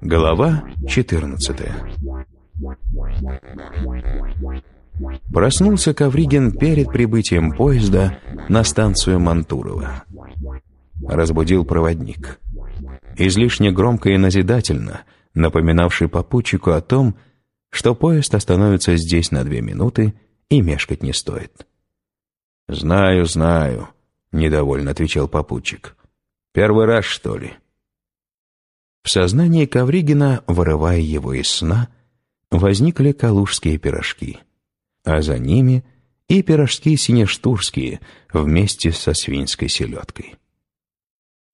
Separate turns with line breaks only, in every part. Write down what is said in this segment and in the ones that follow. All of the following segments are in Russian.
Глава 14 Проснулся Ковригин перед прибытием поезда на станцию Мантурово. Разбудил проводник. Излишне громко и назидательно, напоминавший попутчику о том, что поезд остановится здесь на две минуты и мешкать не стоит. «Знаю, знаю», — недовольно отвечал попутчик. «Первый раз, что ли?» В сознании Ковригина, вырывая его из сна, возникли калужские пирожки, а за ними и пирожки синештурские вместе со свинской селедкой.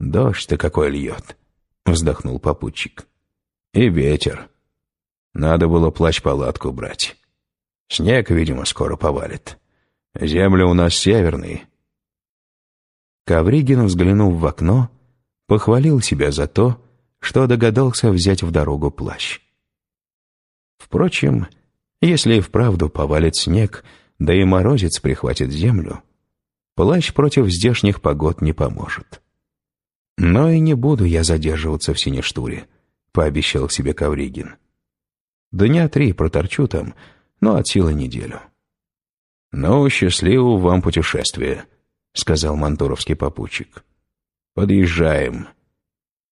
«Дождь-то какой льет!» — вздохнул попутчик. «И ветер. Надо было плащ-палатку брать. Снег, видимо, скоро повалит. Земли у нас северные». Ковригин, взглянув в окно, похвалил себя за то, что догадался взять в дорогу плащ. Впрочем, если и вправду повалит снег, да и морозец прихватит землю, плащ против здешних погод не поможет. Но и не буду я задерживаться в Синештуре, пообещал себе Ковригин. Дня три проторчу там, но от силы неделю. «Ну, счастливого вам путешествия», — сказал мантуровский попутчик. «Подъезжаем.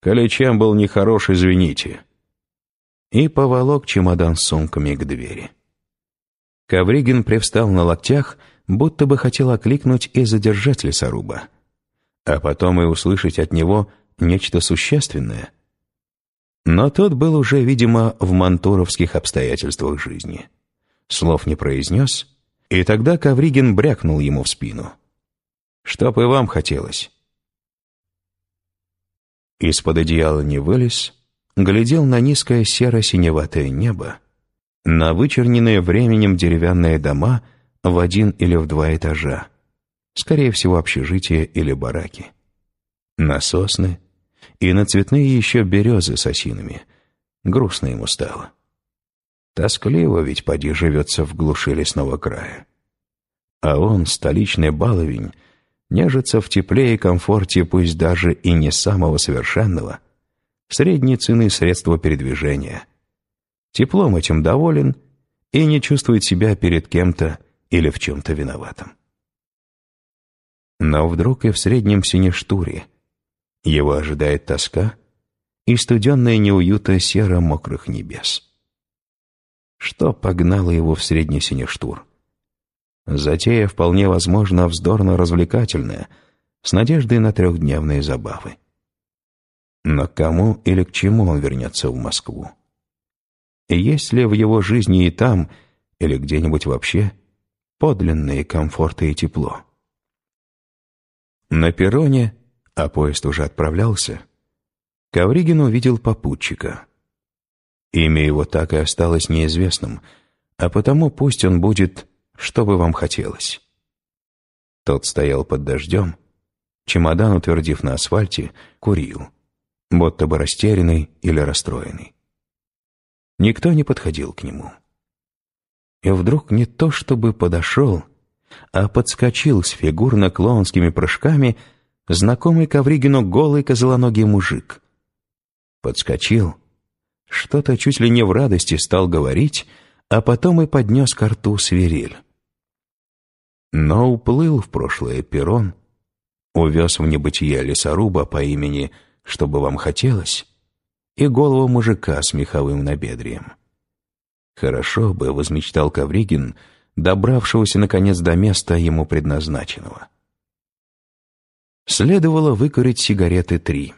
Коли чем был нехорош, извините». И поволок чемодан с сумками к двери. Ковригин привстал на локтях, будто бы хотел окликнуть и задержать лесоруба, а потом и услышать от него нечто существенное. Но тот был уже, видимо, в мантуровских обстоятельствах жизни. Слов не произнес, и тогда Ковригин брякнул ему в спину. «Чтоб и вам хотелось». Из-под одеяла не вылез, глядел на низкое серо-синеватое небо, на вычерненные временем деревянные дома в один или в два этажа, скорее всего, общежитие или бараки, на сосны и на цветные еще березы с осинами. Грустно ему стало. Тоскливо ведь поди живется в глуши лесного края. А он, столичный баловень, нежится в тепле и комфорте, пусть даже и не самого совершенного, средней цены средства передвижения. Теплом этим доволен и не чувствует себя перед кем-то или в чем-то виноватым. Но вдруг и в среднем синештуре его ожидает тоска и студенная неуюта серо-мокрых небес. Что погнало его в средний синештур? Затея вполне возможно вздорно-развлекательная, с надеждой на трехдневные забавы. Но кому или к чему он вернется в Москву? И есть ли в его жизни и там, или где-нибудь вообще, подлинные комфорты и тепло? На перроне, а поезд уже отправлялся, Ковригин увидел попутчика. Имя его так и осталось неизвестным, а потому пусть он будет что бы вам хотелось?» Тот стоял под дождем, чемодан, утвердив на асфальте, курил, будто бы растерянный или расстроенный. Никто не подходил к нему. И вдруг не то чтобы подошел, а подскочил с фигурно-клоунскими прыжками знакомый Ковригину голый козлоногий мужик. Подскочил, что-то чуть ли не в радости стал говорить, а потом и поднес ко рту свирель. Но уплыл в прошлое перрон, увез в небытие лесоруба по имени «Что бы вам хотелось» и голову мужика с меховым набедрием. Хорошо бы, возмечтал Ковригин, добравшегося, наконец, до места ему предназначенного. Следовало выкурить сигареты три.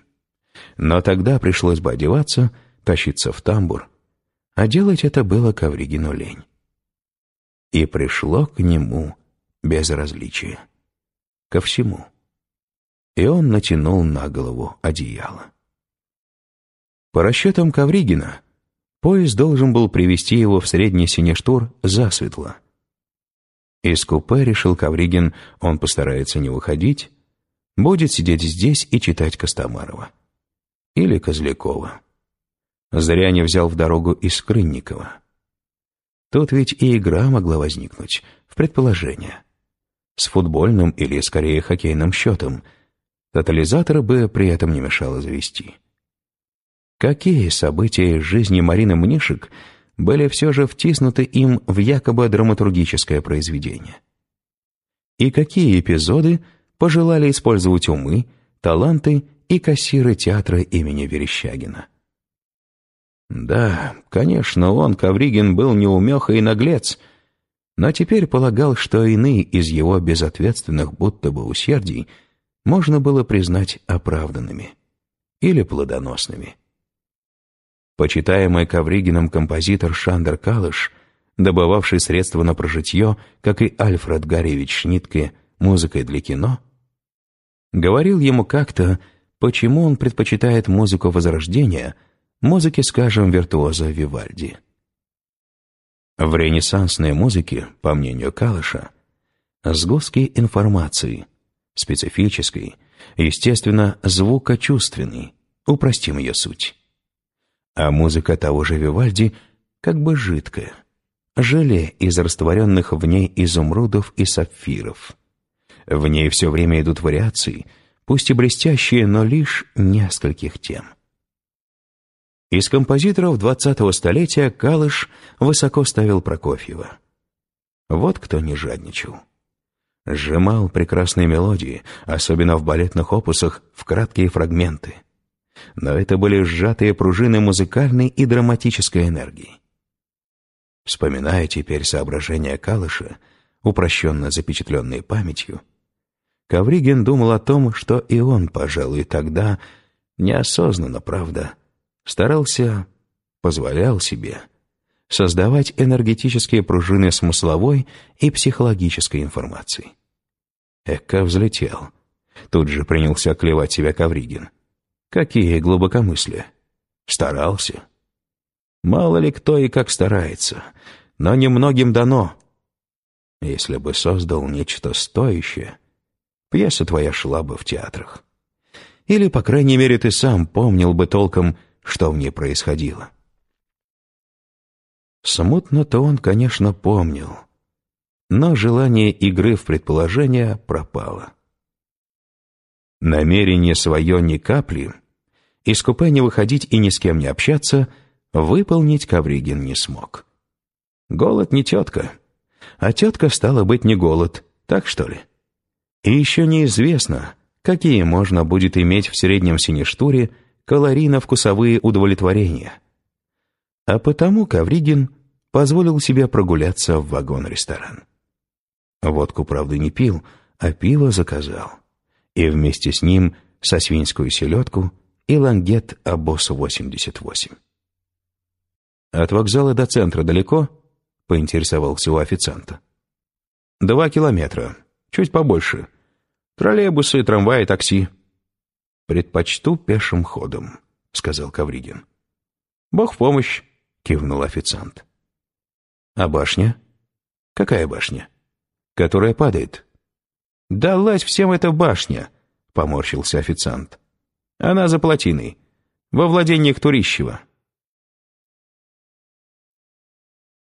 Но тогда пришлось бы одеваться, тащиться в тамбур, а делать это было Ковригину лень. И пришло к нему безразличие. Ко всему. И он натянул на голову одеяло. По расчетам Ковригина, поезд должен был привести его в средний Синештур засветло. Из купе, решил Ковригин, он постарается не выходить, будет сидеть здесь и читать Костомарова. Или Козлякова. Зря не взял в дорогу из Крынникова. Тут ведь и игра могла возникнуть, в предположение. С футбольным или, скорее, хоккейным счетом. Тотализатор бы при этом не мешало завести. Какие события из жизни Марины Мнишек были все же втиснуты им в якобы драматургическое произведение? И какие эпизоды пожелали использовать умы, таланты и кассиры театра имени Верещагина? Да, конечно, он, Ковригин, был неумеха и наглец, но теперь полагал, что иные из его безответственных будто бы усердий можно было признать оправданными или плодоносными. Почитаемый Ковригином композитор Шандер Калыш, добывавший средства на прожитье, как и Альфред Гаревич Шнитке, музыкой для кино, говорил ему как-то, почему он предпочитает музыку Возрождения – музыки, скажем, виртуоза Вивальди. В ренессансной музыке, по мнению Калыша, сгустки информации, специфической, естественно, звукочувственной, упростим ее суть. А музыка того же Вивальди как бы жидкая, желе из растворенных в ней изумрудов и сапфиров. В ней все время идут вариации, пусть и блестящие, но лишь нескольких тем. Из композиторов двадцатого столетия Калыш высоко ставил Прокофьева. Вот кто не жадничал. Сжимал прекрасные мелодии, особенно в балетных опусах, в краткие фрагменты. Но это были сжатые пружины музыкальной и драматической энергии. Вспоминая теперь соображения Калыша, упрощенно запечатленные памятью, Ковригин думал о том, что и он, пожалуй, тогда, неосознанно, правда, старался, позволял себе создавать энергетические пружины смысловой и психологической информации. Эка взлетел. Тут же принялся клевать себя Ковригин. Какие глубокомыслия. Старался. Мало ли кто и как старается, но немногим дано. Если бы создал нечто стоящее, пьеса твоя шла бы в театрах. Или, по крайней мере, ты сам помнил бы толком, что в ней происходило. Смутно-то он, конечно, помнил, но желание игры в предположение пропало. Намерение свое ни капли, из купе не выходить и ни с кем не общаться, выполнить Ковригин не смог. Голод не тетка, а тетка стала быть не голод, так что ли? И еще неизвестно, какие можно будет иметь в среднем синештуре калорийно-вкусовые удовлетворения. А потому Ковригин позволил себе прогуляться в вагон-ресторан. Водку, правда, не пил, а пиво заказал. И вместе с ним сосвинскую селедку и лангет Абос-88. «От вокзала до центра далеко?» — поинтересовался у официанта. «Два километра, чуть побольше. Троллейбусы, трамваи, такси». «Предпочту пешим ходом», — сказал Кавригин. «Бог в помощь», — кивнул официант. «А башня? Какая башня? Которая падает?» «Далась всем эта башня», — поморщился официант. «Она за плотиной, во владениях Турищева».